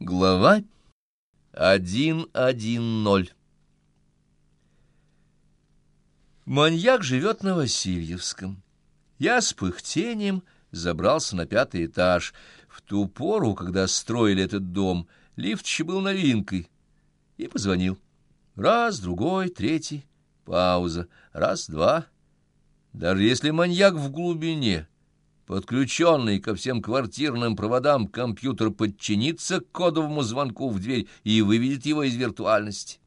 Глава 1.1.0 Маньяк живет на Васильевском. Я с пыхтением забрался на пятый этаж. В ту пору, когда строили этот дом, лифт еще был новинкой. И позвонил. Раз, другой, третий. Пауза. Раз, два. Даже если маньяк в глубине Подключенный ко всем квартирным проводам компьютер подчинится кодовому звонку в дверь и выведет его из виртуальности.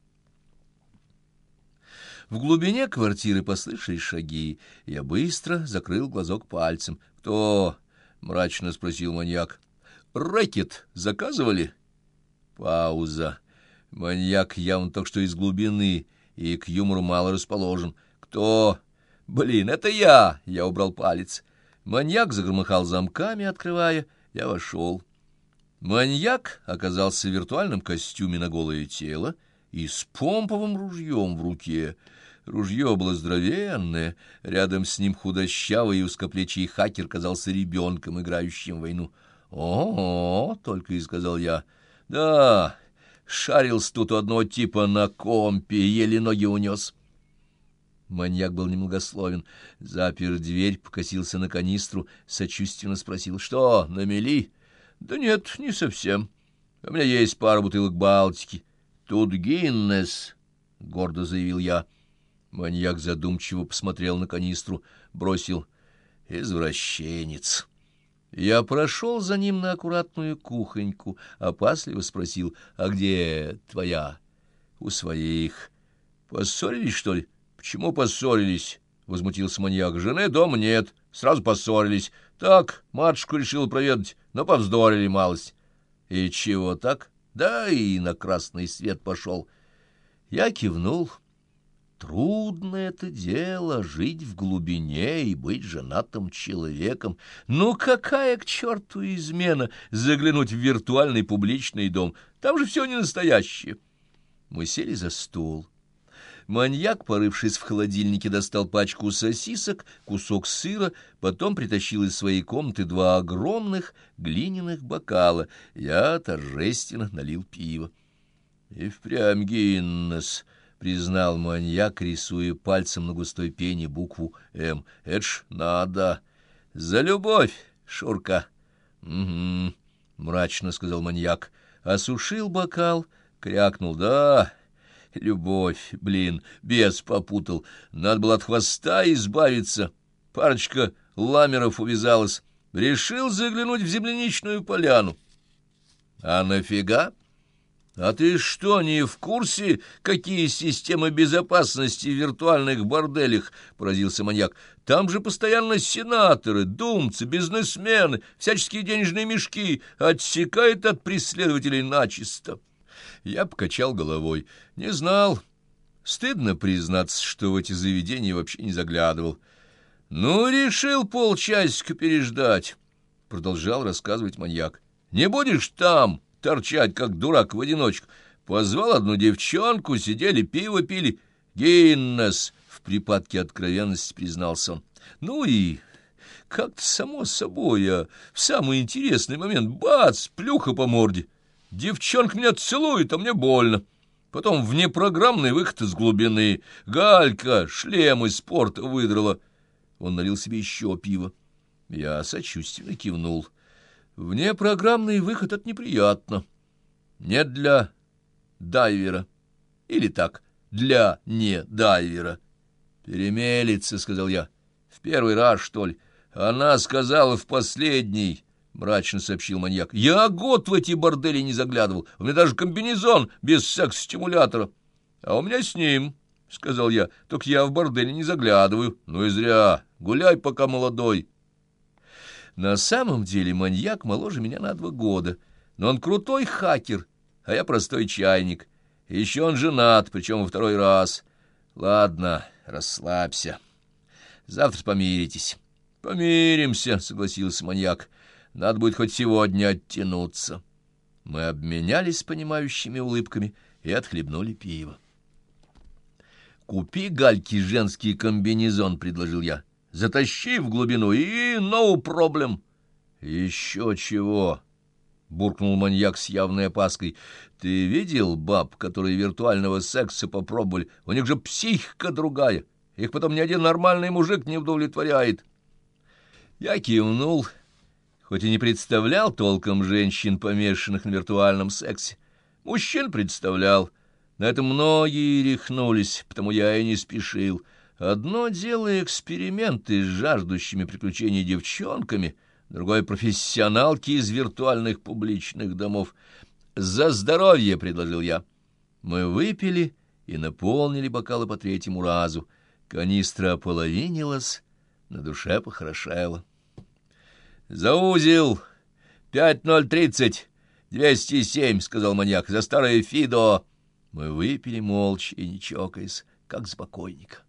В глубине квартиры послышались шаги. Я быстро закрыл глазок пальцем. «Кто?» — мрачно спросил маньяк. «Рэкет заказывали?» Пауза. Маньяк явно только что из глубины и к юмору мало расположен. «Кто?» «Блин, это я!» — я убрал палец. Маньяк загромыхал замками, открывая. Я вошел. Маньяк оказался в виртуальном костюме на голое тело и с помповым ружьем в руке. Ружье было здоровенное, рядом с ним худощавый и узкоплечий хакер казался ребенком, играющим в войну. «О-о-о!» — только и сказал я. «Да, шарился тут одного типа на компе, еле ноги унес». Маньяк был немногословен. Запер дверь, покосился на канистру, сочувственно спросил. — Что, намели? — Да нет, не совсем. У меня есть пара бутылок Балтики. — Тут Гиннес, — гордо заявил я. Маньяк задумчиво посмотрел на канистру, бросил. — Извращенец. Я прошел за ним на аккуратную кухоньку, опасливо спросил. — А где твоя? — У своих. — Поссорились, что ли? — Почему поссорились? — возмутился маньяк. — Жены дома нет, сразу поссорились. Так, матушку решил проведать, но повздорили малость. — И чего так? Да и на красный свет пошел. Я кивнул. Трудно это дело — жить в глубине и быть женатым человеком. Ну, какая к черту измена заглянуть в виртуальный публичный дом? Там же все не настоящее. Мы сели за стол. Маньяк, порывшись в холодильнике, достал пачку сосисок, кусок сыра, потом притащил из своей комнаты два огромных глиняных бокала. Я торжественно налил пиво. — И впрямь Гиннес, — признал маньяк, рисуя пальцем на густой пене букву «М». — Это ж надо. За любовь, Шурка. — Угу, — мрачно сказал маньяк. Осушил бокал, крякнул. — Да, Любовь, блин, бес попутал. Надо было от хвоста избавиться. Парочка ламеров увязалась. Решил заглянуть в земляничную поляну. А нафига? А ты что, не в курсе, какие системы безопасности в виртуальных борделях? Поразился маньяк. Там же постоянно сенаторы, думцы, бизнесмены, всяческие денежные мешки. Отсекает от преследователей начисто. Я покачал головой. Не знал. Стыдно признаться, что в эти заведения вообще не заглядывал. Ну, решил полчасика переждать, — продолжал рассказывать маньяк. Не будешь там торчать, как дурак, в одиночку. Позвал одну девчонку, сидели, пиво пили. Гиннес, — в припадке откровенности признался он. Ну и как-то само собой, а в самый интересный момент — бац, плюха по морде. Девчонка меня целует, а мне больно. Потом внепрограммный выход из глубины. Галька шлем из спорта выдрала. Он налил себе еще пиво. Я сочувственно кивнул. Внепрограммный выход — это неприятно. Не для дайвера. Или так, для не дайвера. Перемелится, — сказал я. В первый раз, что ли? Она сказала в последний. — мрачно сообщил маньяк. — Я год в эти бордели не заглядывал. У меня даже комбинезон без секс-стимулятора. — А у меня с ним, — сказал я. — Только я в борделе не заглядываю. Ну и зря. Гуляй, пока молодой. На самом деле маньяк моложе меня на два года. Но он крутой хакер, а я простой чайник. Еще он женат, причем во второй раз. Ладно, расслабься. Завтра помиритесь. — Помиримся, — согласился маньяк. Надо будет хоть сегодня оттянуться. Мы обменялись понимающими улыбками и отхлебнули пиво. «Купи гальки женский комбинезон», — предложил я. «Затащи в глубину и no problem». «Еще чего?» буркнул маньяк с явной опаской. Ты видел баб, которые виртуального секса попробовали? У них же психика другая. Их потом ни один нормальный мужик не удовлетворяет. Я кивнул, хоть и не представлял толком женщин, помешанных на виртуальном сексе. Мужчин представлял. На это многие рехнулись, потому я и не спешил. Одно дело эксперименты с жаждущими приключений девчонками, другое — профессионалки из виртуальных публичных домов. «За здоровье!» — предложил я. Мы выпили и наполнили бокалы по третьему разу. Канистра ополовинилась, на душе похорошело. «За узел! Пять ноль тридцать! Двести семь!» — сказал маньяк. «За старое Фидо!» Мы выпили молча и не чокаясь, как с покойника.